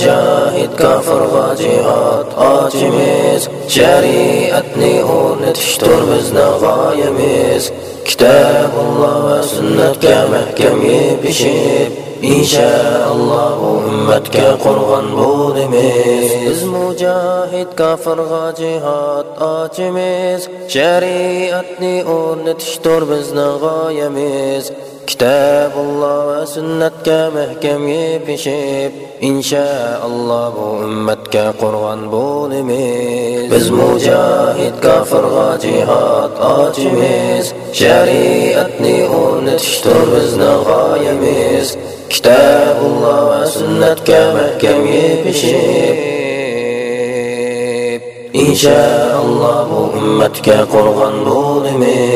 mujohid kofirga jihod ochimiz shariatni o'rnatishdir bizni g'oyamiz kitobulloh va sunnatga mahkam yepishib inshaalloh ummatga qo'rg'on bo'limiz biz mujohid kofirga jihod ochimiz shariatni o'rnatishdir bizni g'oyamiz kitobulloh va sunnatga mahkam yepishib inshaalloh bu ummatga qo'rg'on bo'limiz. Biz mujohid kofirga jihod ochimiz shariatni o'rnatishdir bizni g'oyamiz. Kitobulloh va sunnatga mahkam yepishib inshaalloh bu ummatga qo'rg'on bo'limiz.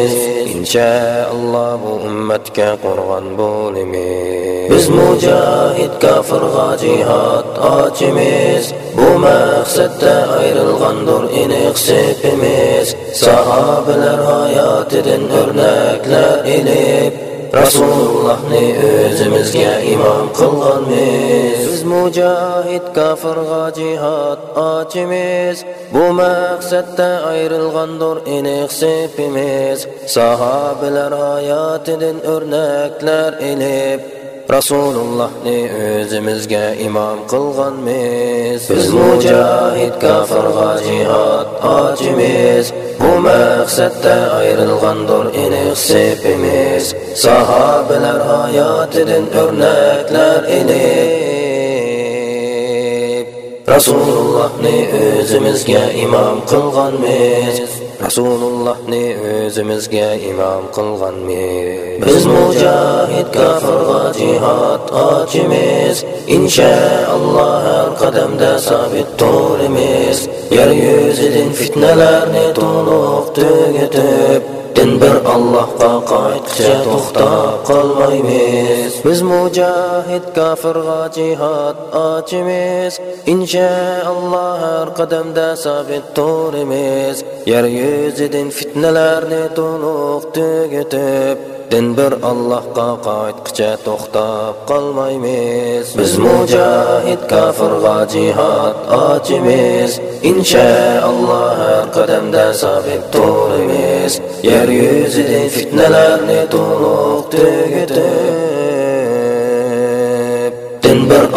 Inshaalloh bu ummatga qo'rg'on bo'limiz biz mujohid kofirga jihod ochimiz bu maqsadda ayrilgandir iniq sepimiz. Sahobalar hayotidan o'rnaklar ilib rasulullohni o'zimizga imom qilganmiz biz mujohid kofirga jihod ochimiz bu maqsadda ayrilgandir iniq sepimiz. Sahobalar hayotidan o'rnaklar ilib rasulullohni o'zimizga imom qilganmiz. Biz mujohid kofirga jihod ochimiz. Bu maqsadda ayrilgandir iniq sepimiz. Sahobalar hayotidan o'rnaklar ilib rasulullohni o'zimizga imom qilganmiz rasulullohni o'zimizga imom qilganmiz. Biz mujohid kofirga jihod ochimiz inshaalloh har qadamda sabit turimiz yer yuzidan fitnalarni to'liq tugatib din bir allohga qaytqicha to'xtab qolmaymiz. Biz mujohid kofirga jihod ochimiz inshaalloh har qadamda sabit turimiz yer yüzüdün fitnelerini tonuq tügetip Din bir Allahqa qaytqıca toxtab qalmaymiz. Biz mücahid kafirqa cihad acimiz İnşaallah her qadamda sabit durimiz Yer yüzüdün fitnelerini tonuq tügetip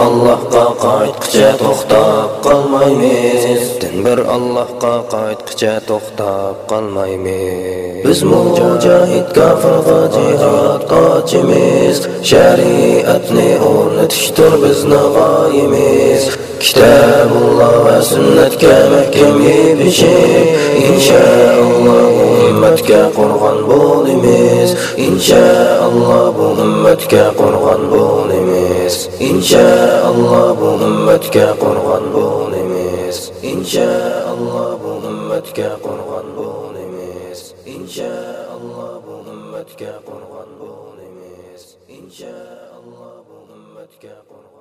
allohga qaytqicha to'xtab qolmaymiz. Din bir allohga qaytqicha to'xtab qolmaymiz. Biz mujohid kofirga jihod ochimiz shariatni o'rnatishdir bizni g'oyimiz kitobulloh va sunnatga mahkam yepishib inshaalloh ummatga qo'rg'on bo'limiz. Inshaalloh bu ummatga qo'rg'on bo'limiz biz İnşaallah bu ümmetga qurg'on bo'limiz Inşaallah bu ümmetga qurg'on bo'limiz Inşaallah bu ümmetga qurg'on bo'limiz Inşaallah bu ümmetga qurg'on